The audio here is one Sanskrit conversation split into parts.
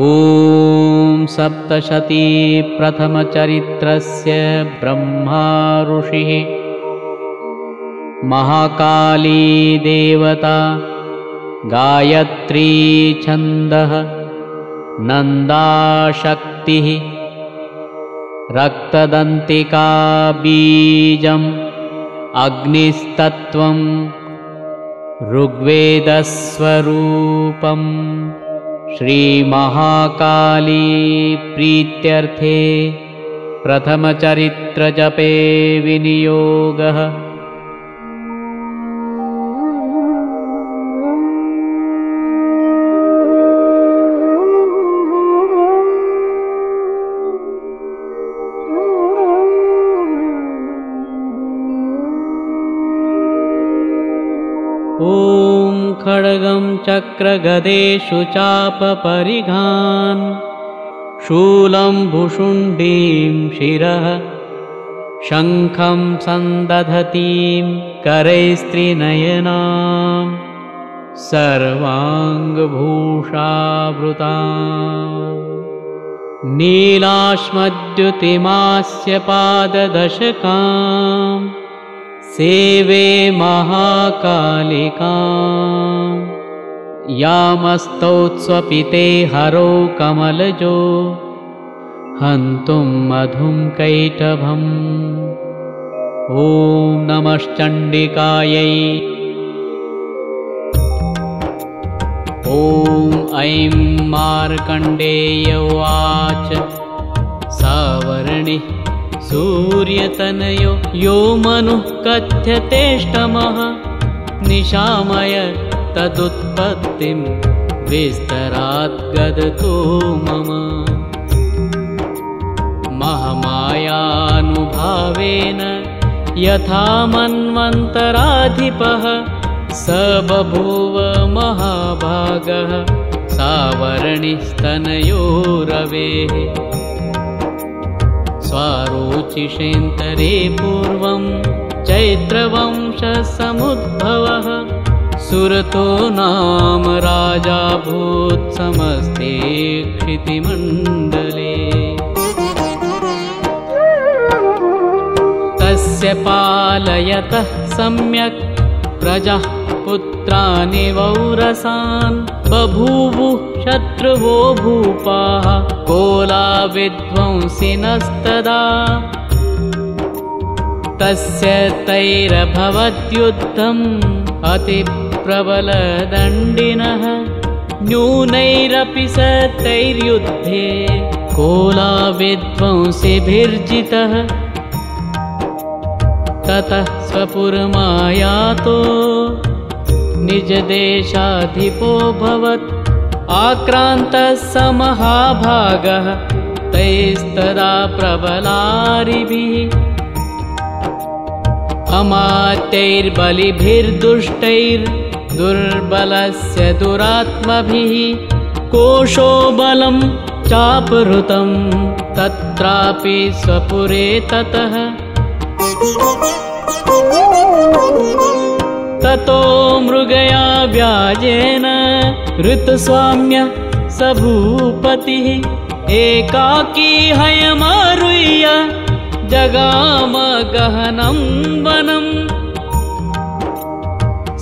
ॐ सप्तशती प्रथमचरित्रस्य ब्रह्मा ऋषिः। महाकाली देवता गायत्री छन्दः नन्दाशक्तिः रक्तदन्तिका बीजम् अग्निस्तत्त्वं ऋग्वेदस्वरूपम् श्रीमहाकाली प्रीत्यर्थे प्रथमचरित्रजपे विनियोगः चक्रगदेषु चापपरिघान् शूलं भुषुण्डीं शिरः शङ्खं सन्दधतीं करैस्त्रिनयनां सर्वाङ्गभूषावृता। नीलाश्मद्युतिमास्य पाददशकाम् सेवे महाकालिका यामस्तौत्स्वपिते हरो कमलजो। हन्तुं मधुं कैटभम्। ॐ नमश्चण्डिकायै। ॐ ऐं मार्कण्डेय उवाच। सावर्णिः सूर्यतनयो। यो मनुः कथ्यतेष्टमः। निशामय तदुत्पत्तिं विस्तराद्गदतो मम। महमायानुभावेन यथा मन्वन्तराधिपः स बभूव महाभागः सावर्णिस्तनयो रवेः स्वारोचिषेन्तरे पूर्वं चैत्रवंशसमुद्भवः सुरतो नाम राजाभूत्समस्ते क्षितिमण्डले। तस्य पालयतः सम्यक् प्रजः पुत्रानि वौरसान्। बभूवुः शत्रुवो भूपाः कोलाविध्वंसिनस्तदा। तस्य तैरभवद्युद्धम् अतिप्रबलदण्डिनः न्यूनैरपि स तैर्युद्धे कोलाविध्वंसिभिर्जितः। ततः स्वपुरमायातो निजदेशाधिपोऽभवत् आक्रान्तः स महाभागः तैस्तदा प्रबलारिभिः अमात्यैर्बलिभिर्दुष्टैर्दुर्बलस्य दुरात्मभिः कोशो बलं चापहृतं तत्रापि स्वपुरे ततः। ततो मृगया व्याजेन ऋतुस्वाम्य स भूपतिः एकाकी हयमारुह्य जगाम गहनं वनम्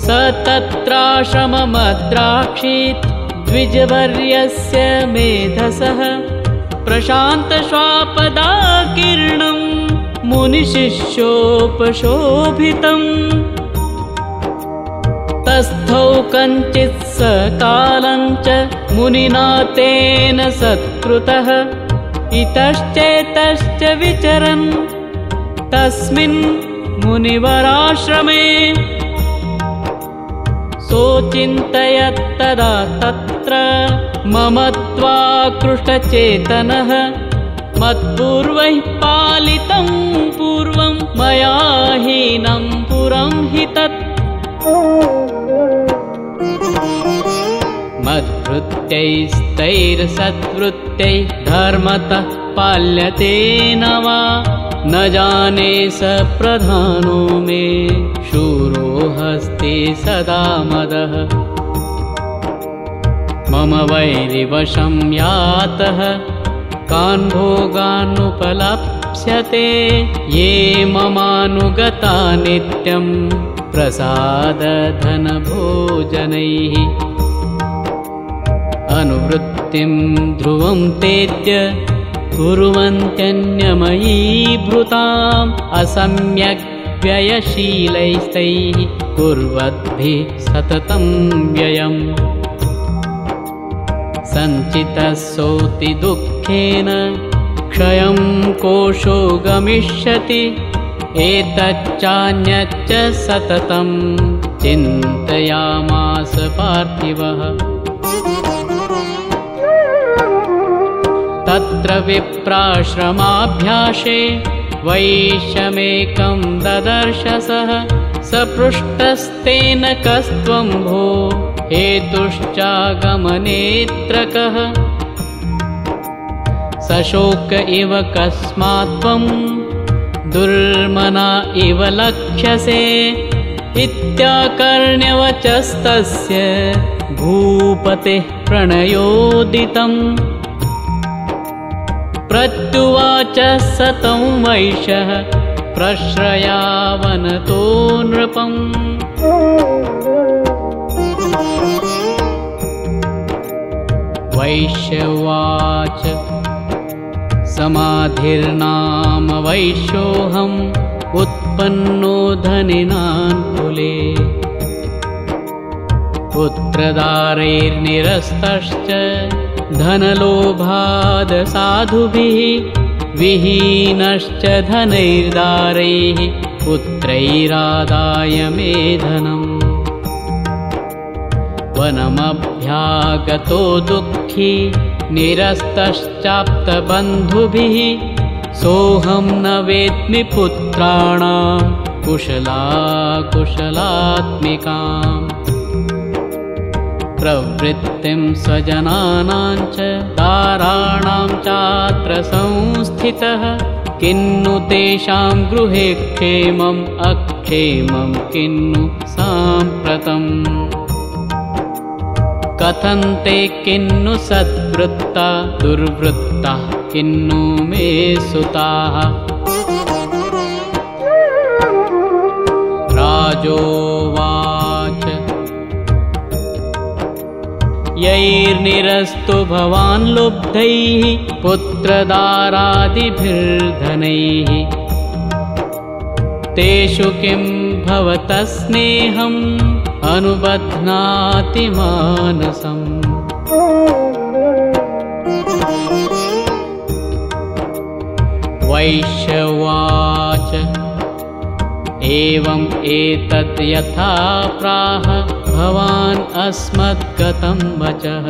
स तत्राश्रममद्राक्षीत् द्विजवर्यस्य मेधसः प्रशान्तश्वापदाकीर्णम् मुनिशिष्योपशोभितम्। तस्थौ कञ्चित् स कालञ्च मुनिना तेन सत्कृतः। इतश्चेतश्च विचरन्। तस्मिन् मुनिवराश्रमे सोचिन्तयत्तदा तत्र मम त्वाकृष्टचेतनः मत्पूर्वैः पालितं पूर्वं मया हीनं पुरं हि तत्। मद्वृत्तैस्तैर्सद्वृत्तैः धर्मतः पाल्यते न वा? न जाने स प्रधानो मे शूरो हस्ते सदा मदः। मम वैरिवशं यातः। कान् भोगानुपलप्स्यते ये ममानुगता नित्यं प्रसादधनभोजनैः। अनुवृत्तिं ध्रुवं तेत्य कुर्वन्त्यन्यमयीभृताम् असम्यग्व्ययशीलैस्तैः कुर्वद्भिः सततं व्ययम्। सञ्चितः दुःखेन क्षयं कोशो गमिष्यति एतच्चान्यच्च सततं चिन्तयामास पार्थिवः। तत्र विप्राश्रमाभ्यासे वैश्यमेकं ददर्शसः स पृष्टस्तेन कस्त्वं भो हेतुश्चागमनेत्रकः। सशोक इव कस्मात् त्वं दुर्मना इव लक्ष्यसे इत्याकर्ण्यवचस्तस्य भूपतेः प्रणयोदितम् प्रत्युवाच सतं वैशः प्रश्रयावनतो नृपम्। वैश्यवाच समाधिर्नाम वैश्योऽहम् उत्पन्नो धनिनान्कुले पुत्रदारैर्निरस्तश्च धनलोभादसाधुभिः विहीनश्च धनैर्दारैः पुत्रैरादाय मे धनम्। वनमभ्यागतो दुःखी निरस्तश्चाप्तबन्धुभिः सोऽहं न वेत्मि पुत्राणां कुशला कुशलात्मिकाम् प्रवृत्तिं स्वजनानां च ताराणां चात्र संस्थितः किन्नु तेषां गृहे क्षेमम् अक्षेमं किन्नु साम्प्रतम्। कथन्ते किन्नु सद्वृत्ता दुर्वृत्ता किन्नु मे सुताः। राजोवाच यैर्निरस्तु भवान् लुब्धैः पुत्रदारादिभिर्धनैः। तेषु किं भवतः स्नेहम् अनुबध्नाति मानसम् वैश्यवाच एवम् एतत् यथा प्राह भवान् अस्मद्गतं वचः।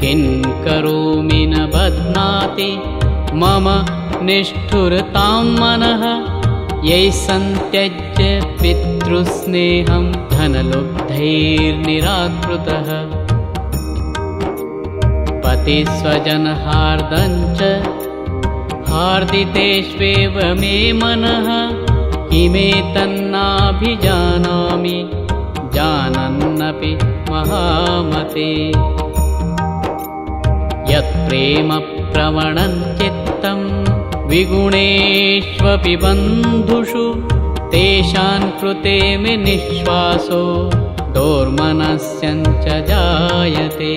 किं करोमि न बध्नाति मम निष्ठुरतां मनः। यै सन्त्यज्य पितृस्नेहं धनलुब्धैर्निराकृतः। पतिस्वजनहार्दञ्च हार्दितेष्वेव मे मनः किमेतन्नाभिजानामि जानन्नपि महामते। यत्प्रेमप्रवणञ्चित्तम् विगुणेष्वपि बन्धुषु तेषां कृते मे निःश्वासो दोर्मनस्यञ्च जायते।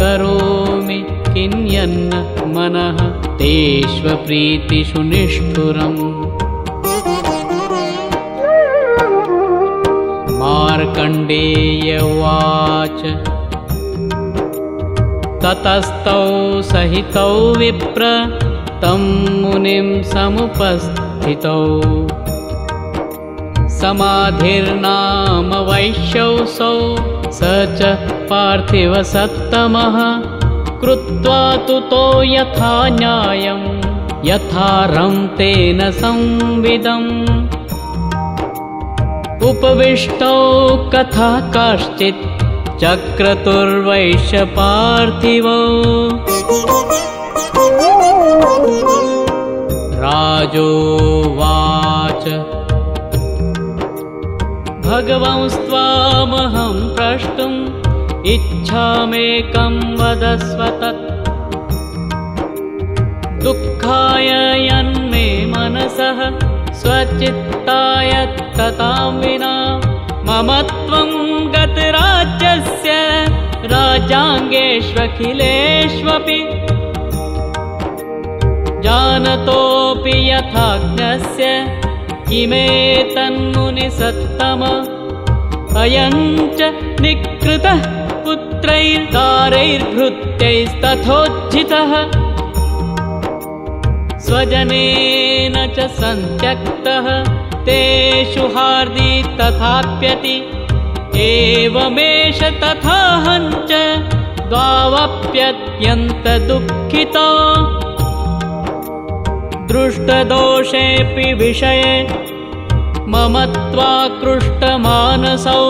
करोमि किन्यन्न मनः तेष्वप्रीतिषु निष्ठुरम् मार्कण्डेयवाच। ततस्तौ सहितौ विप्र तं मुनिं समुपस्थितौ। समाधिर्नाम वैश्यौसौ स च पार्थिवसत्तमः कृत्वा यथा न्यायं यथा रं तेन संविदम्। उपविष्टौ कथा काश्चित् चक्रतुर्वैश्य पार्थिव। राजोवाच। भगवंस्त्वामहं प्रष्टुम् इच्छामेकं वदस्व तत्। दुःखाय यन्मे मनसः स्वचित्ताय ततां विना। मम त्वं गतराज्यस्य राजाङ्गेष्वखिलेष्वपि। जानतोऽपि यथाज्ञस्य किमेतन्मुनिसत्तम अयं च निकृतः पुत्रैर्दारैर्भृत्यैस्तथोज्झितः स्वजनेन च सन्त्यक्तः तेषु हार्दि तथाप्यति। एवमेष तथाहञ्च द्वावप्यत्यन्तदुःखितो। दृष्टदोषेऽपि विषये मम त्वाकृष्टमानसौ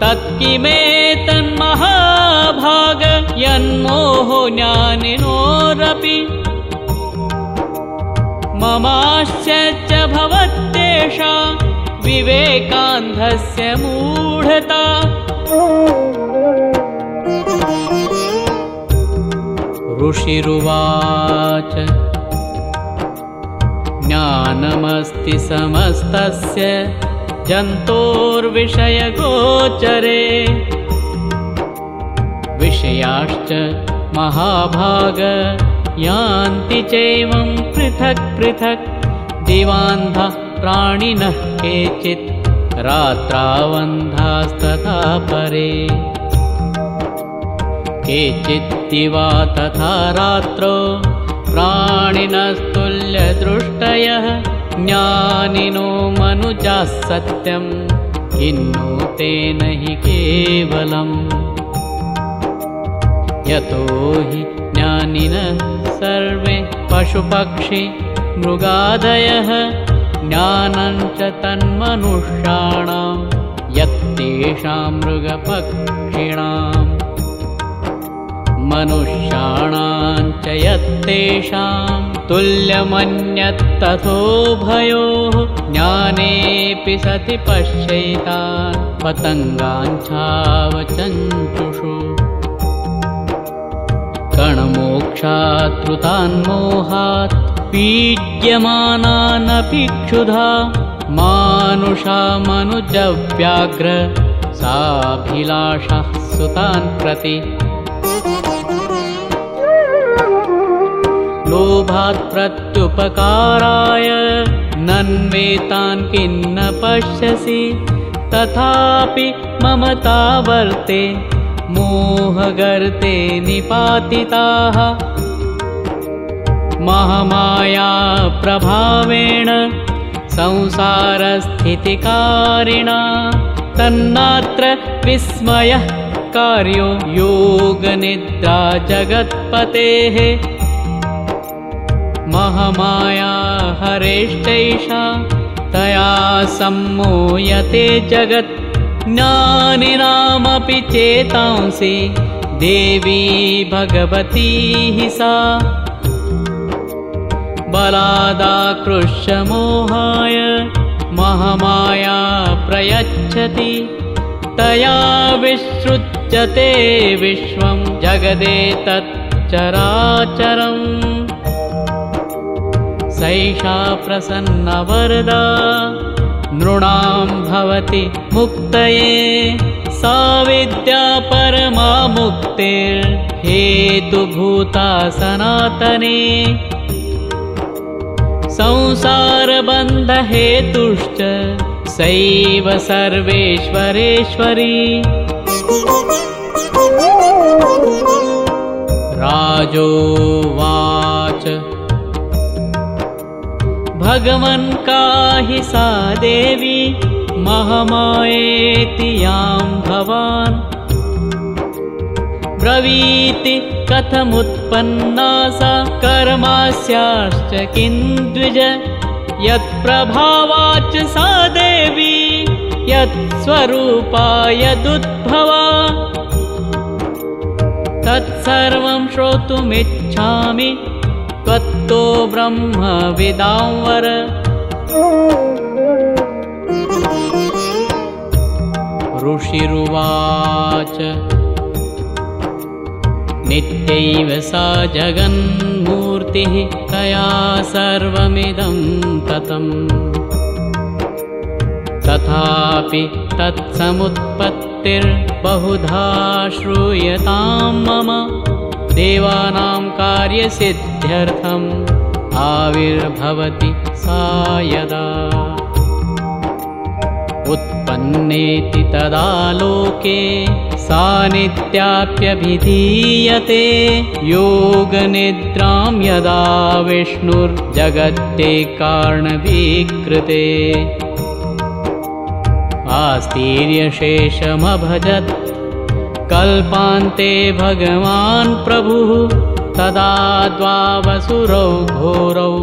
तत्किमेतन्महाभाग यन्मोहो ज्ञानिनोरपि। ममाश्च भवत्येषा विवेकान्धस्य मूढता। ऋषिरुवाच ज्ञानमस्ति समस्तस्य जन्तोर्विषयगोचरे। विषयाश्च महाभाग यान्ति चैवं पृथक् पृथक्। दिवान्धः प्राणिनः केचित् रात्रावन्धास्तथा परे। केचित् दिवा तथा रात्रौ प्राणिनस्तुल्यदृष्टयः ज्ञानिनो मनुजाः सत्यम् किन्नु तेन हि केवलम्। यतो हि ज्ञानिनः सर्वे पशुपक्षि मृगादयः ज्ञानञ्च तन्मनुष्याणां यत्तेषां मृगपक्षिणाम्। मनुष्याणाञ्च यत्तेषां तुल्यमन्यत्तथोभयोः ज्ञानेऽपि सति पश्यैतान् पतङ्गाञ्छावचञ्चुषु कणमोक्षात्रुतान्मोहात् पीड्यमानानपि क्षुधा मानुषामनुजव्याघ्र साभिलाषः सुतान् प्रति लोभात् प्रत्युपकाराय नन्वेतान् किन्न पश्यसि तथापि ममतावर्ते मोहगर्ते निपातिताः महमाया प्रभावेण संसारस्थितिकारिणा तन्नात्र विस्मयः कार्यो योगनिद्रा जगत्पतेः महमाया हरेष्टैषा तया सम्मोयते जगत्। ज्ञानिनामपि चेतांसि देवी भगवती सा। बलादाकृष्यमोहाय महमाया प्रयच्छति। तया विसृज्यते विश्वं जगदेतच्चराचरम् सैषा प्रसन्नवरदा नृणां भवति मुक्तये। सा विद्या परमा मुक्तिर्हेतुभूता सनातने संसारबन्धहेतुश्च सैव सर्वेश्वरेश्वरी। राजोवाच भगवन् काहि सा देवी महमायेति यां भवान्। ब्रवीति कथमुत्पन्ना सा कर्मास्याश्च किन्द्विज। यत्प्रभावाच्च सा देवी यत्स्वरूपा यदुद्भवा तत्सर्वं श्रोतुमिच्छामि त्वत् युक्तो ब्रह्मविदांवर ऋषिरुवाच। नित्यैव सा जगन्मूर्तिः तया सर्वमिदं ततम्। तथापि तत्समुत्पत्तिर्बहुधा श्रूयतां मम देवानां कार्यसिद्ध्यर्थम् आविर्भवति सा यदा। उत्पन्नेति तदा लोके सा नित्याप्यभिधीयते। योगनिद्रां यदा विष्णुर्जगत्ते कारणवीकृते। आस्तीर्यशेषमभजत् कल्पान्ते भगवान् प्रभुः तदा द्वावसुरौ घोरौ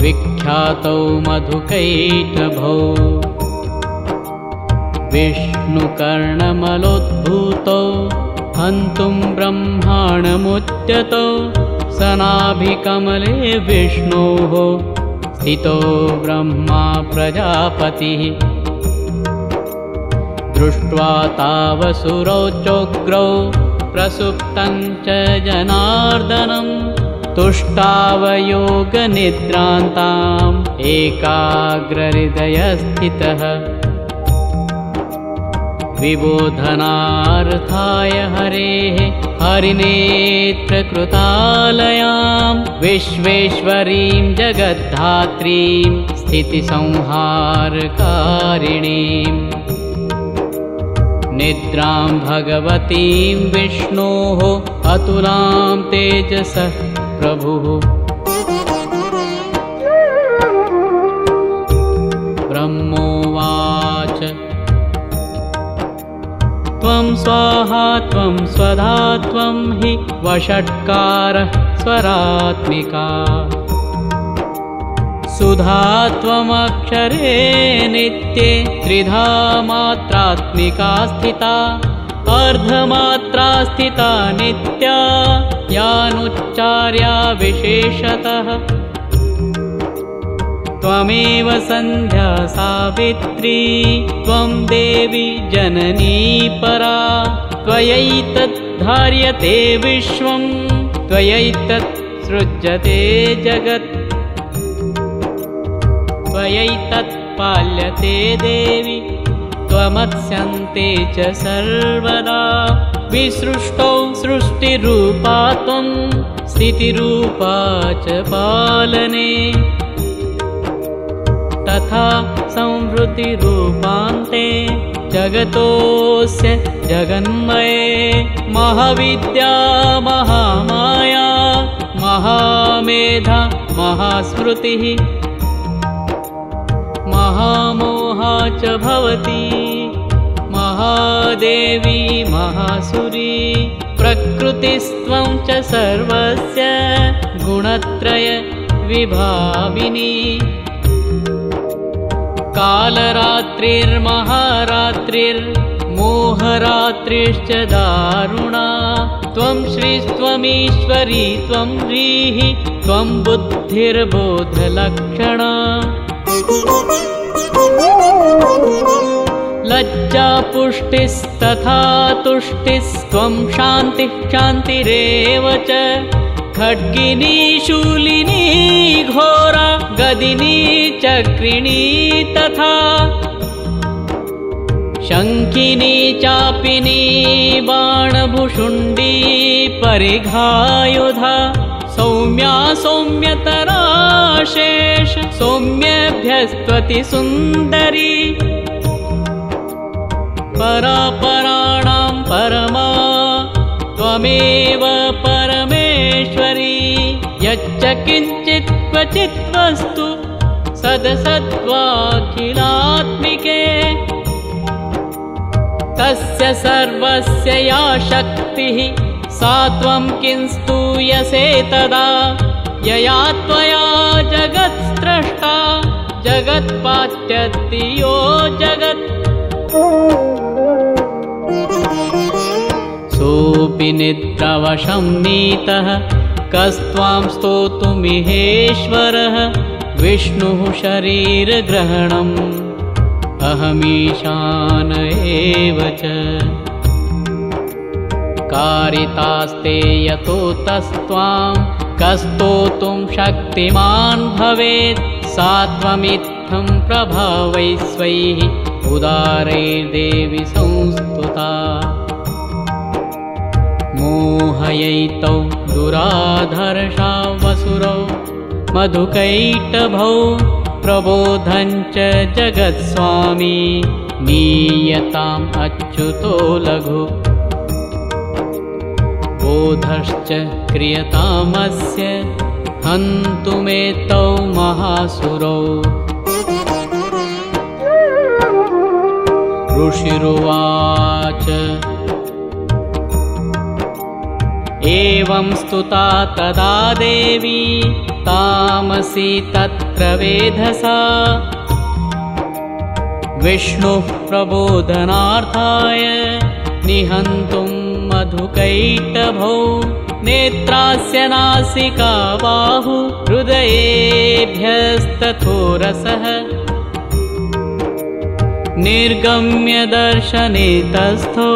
विख्यातौ मधुकैटभौ। विष्णुकर्णमलोद्भूतौ हन्तुं ब्रह्माणमुच्यतौ सनाभिकमले विष्णोः स्थितो ब्रह्मा प्रजापतिः दृष्ट्वा तावसुरौ चोग्रौ प्रसुप्तं च जनार्दनं तुष्टावयोगनिद्रान्ताम् एकाग्रहृदयस्थितः। विबोधनार्थाय हरेः हरिनेत्रकृतालयां विश्वेश्वरीं जगद्धात्रीं स्थितिसंहारकारिणीम् निद्रां भगवतीं विष्णोः अतुलां तेजसः प्रभुः। ब्रह्मोवाच। त्वं स्वाहा त्वं स्वधा त्वं हि वषट्कारः स्वरात्मिका सुधा त्वमक्षरे नित्ये त्रिधा मात्रात्मिका स्थिता अर्धमात्रा स्थिता नित्या यानुच्चार्या विशेषतः। त्वमेव सन्ध्या सावित्री त्वं देवी जननी परा। त्वयैतत् धार्यते विश्वं त्वयैतत् सृज्यते जगत् त्वयैतत् पाल्यते देवि त्वमत्स्यन्ते च सर्वदा। विसृष्टौ सृष्टिरूपा त्वं स्थितिरूपा च पालने। तथा संवृतिरूपान्ते जगतोऽस्य जगन्मये। महाविद्या महामाया महामेधा महास्मृतिः महामोहा च भवति। महादेवी महासुरी प्रकृतिस्त्वं च सर्वस्य गुणत्रय विभाविनी। कालरात्रिर्महारात्रिर्मोहरात्रिश्च दारुणा। त्वं श्रीस्त्वमीश्वरी त्वं ह्रीः त्वं बुद्धिर्बोधलक्षणा लज्जापुष्टिस्तथा तुष्टिस्त्वं शान्तिः शान्तिरेव च खड्गिनी शूलिनी घोरा गदिनी चक्रिणी तथा शङ्खिनी चापिनी बाणभुषुण्डी परिघायुधा सौम्या सौम्यतराशेष सौम्यभ्यस्त्वति सुन्दरी। परापराणां परमा त्वमेव परमेश्वरी। यच्च किञ्चित् क्वचित् वस्तु सदसत्त्वाखिलात्मिके। तस्य सर्वस्य या शक्तिः सा त्वं किं स्तूयसे तदा यया त्वया जगत्स्रष्टा जगत्पात्यति यो जगत्। सोऽपि निद्रवशं नीतः कस्त्वां स्तोतुमिहेश्वरः विष्णुः शरीरग्रहणम्। अहमीशान एव च। कारितास्ते यतो तस्त्वां कस्तोतुं शक्तिमान् भवेत्। सा त्वमित्थं प्रभावैस्वैः उदारैर्देवि संस्तुता। मोहयैतौ दुराधर्षा वसुरौ। मधुकैटभौ प्रबोधञ्च जगत्स्वामी। नीयताम् अच्युतो लघु बोधश्च क्रियतामस्य हन्तुमेतौ महासुरौ। ऋषिरुवाच। एवं स्तुता तदा देवी तामसी तत्र वेधसा। विष्णुः प्रबोधनार्थाय निहन्तुं मधुकैटभौ नेत्रास्य नासिका बाहु हृदयेभ्यस्तथोरसः। निर्गम्य दर्शने तस्थो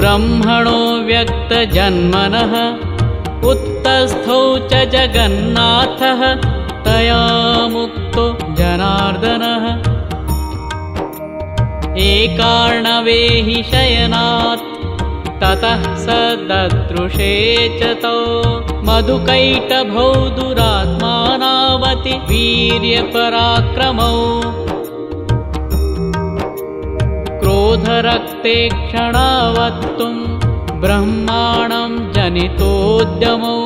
ब्रह्मणो व्यक्तजन्मनः। उत्तस्थौ च जगन्नाथः तया मुक्तो जनार्दनः एकार्णवेहि शयनात् ततः स ददृशे च तौ मधुकैटभौ दुरात्मानावति वीर्यपराक्रमौ। क्रोधरक्ते क्षणावत्तुं ब्रह्माणं जनितोद्यमो।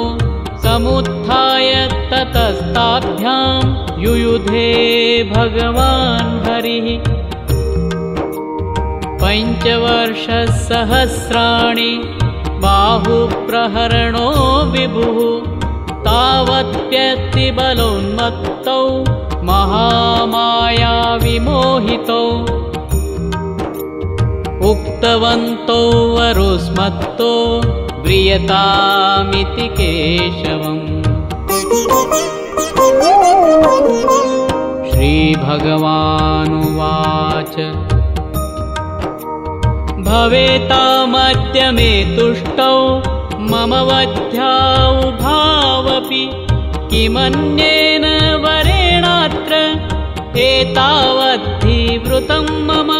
समुत्थाय ततस्ताभ्यां युयुधे भगवान् हरिः पञ्चवर्षसहस्राणि बाहुप्रहरणो विभुः तावत्यतिबलोन्मत्तौ महामायाविमोहितौ। उक्तवन्तौ वरुस्मत्तो व्रियतामिति केशवम्। श्रीभगवानुवाच भवेतामद्य मे तुष्टौ मम वध्यावुभावपि किमन्येन वरेणात्र एतावद्धिवृतं मम।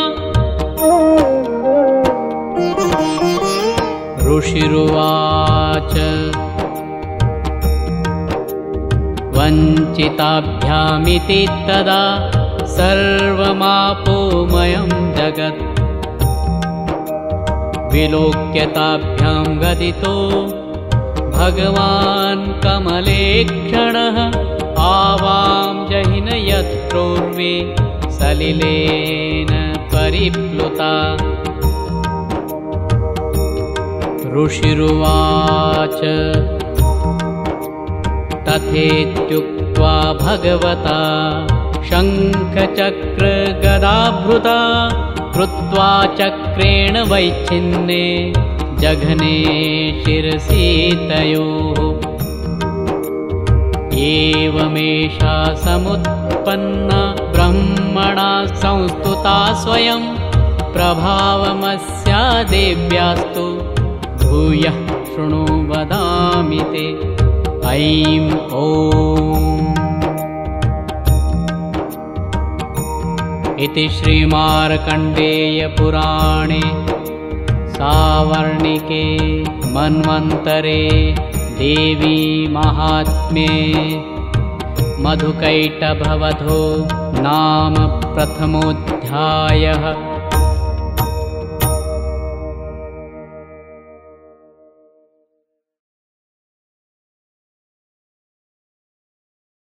ऋषिरुवाच। वञ्चिताभ्यामिति तदा सर्वमापोमयं जगत् विलोक्यताभ्यां गदितो। भगवान् कमलेक्षणः आवां जहिन यत्रोर्वे सलिलेन परिप्लुता। ऋषिरुवाच तथेत्युक्त्वा भगवता। शङ्खचक्रगदाभृता कृत्वा चक्रेण वैच्छिन्ने जघने शिरसीतयोः। एवमेषा समुत्पन्ना ब्रह्मणा संस्तुता स्वयं प्रभावमस्या देव्यास्तु। भूयः शृणु वदामि ते। ऐं ॐ इति श्रीमार्कण्डेयपुराणे सावर्णिके मन्वन्तरे देवी महात्म्ये मधुकैटभवधो नाम प्रथमोऽध्यायः